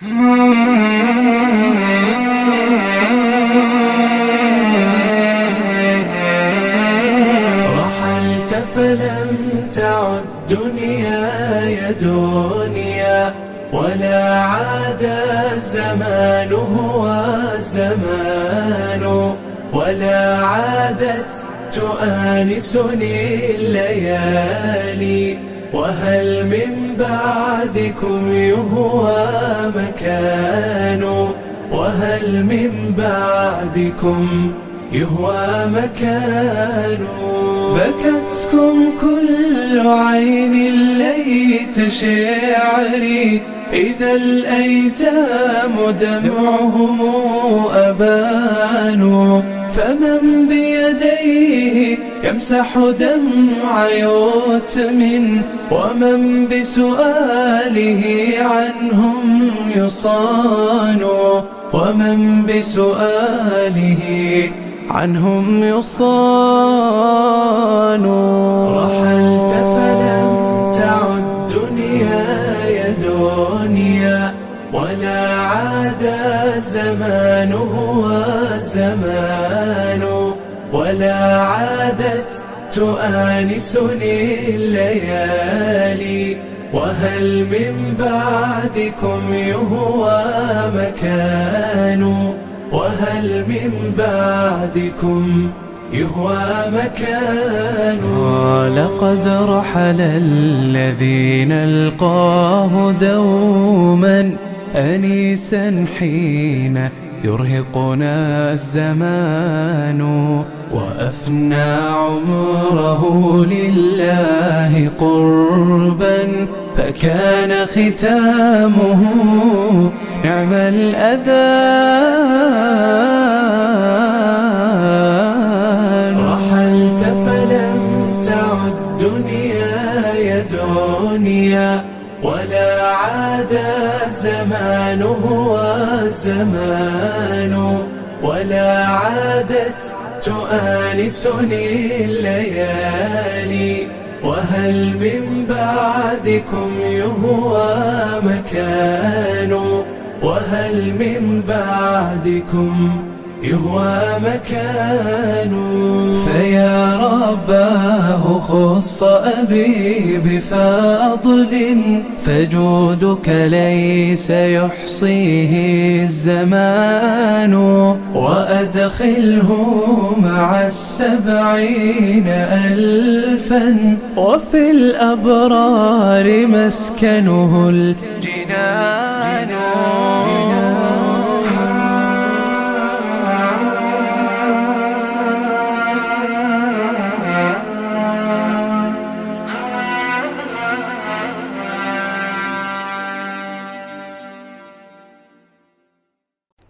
رحلت فلم تعد دنياي دنيا ولا عاد الزمان هو الزمان ولا عادت تؤانسني الليالي. وهل من بعدكم يهوى مكان؟ وهل من بعدكم يهوى مكان؟ بكتكم كل عين ليت شعري إذا الأيتام دمعهم أبان. فمن بيديه يمسح دمع يتم ومن بسؤاله عنهم يصان ومن بسؤاله عنهم يصان. رحلت فلم تعد دنياي دنيا ولا عاد الزمان هو الزمان ولا عادت تؤانسني الليالي. وهل من بعدكم يهوى مكان وهل من بعدكم يهوى مكان ولقد رحل الذي نلقاه دوما أنيسا حين يرهقنا الزمان وأفنى عمره لله قربا فكان ختامه نعم الأذان ولا عاد الزمان هو الزمان ولا عادت تؤانسني الليالي وهل من بعدكم يهوى مكان وهل من بعدكم يهوى مكان فيا رباه خص أبي بفضل فجودك ليس يحصيه الزمان. وأدخله مع السبعين ألفا. وفي الأبرار مسكنه الجنان.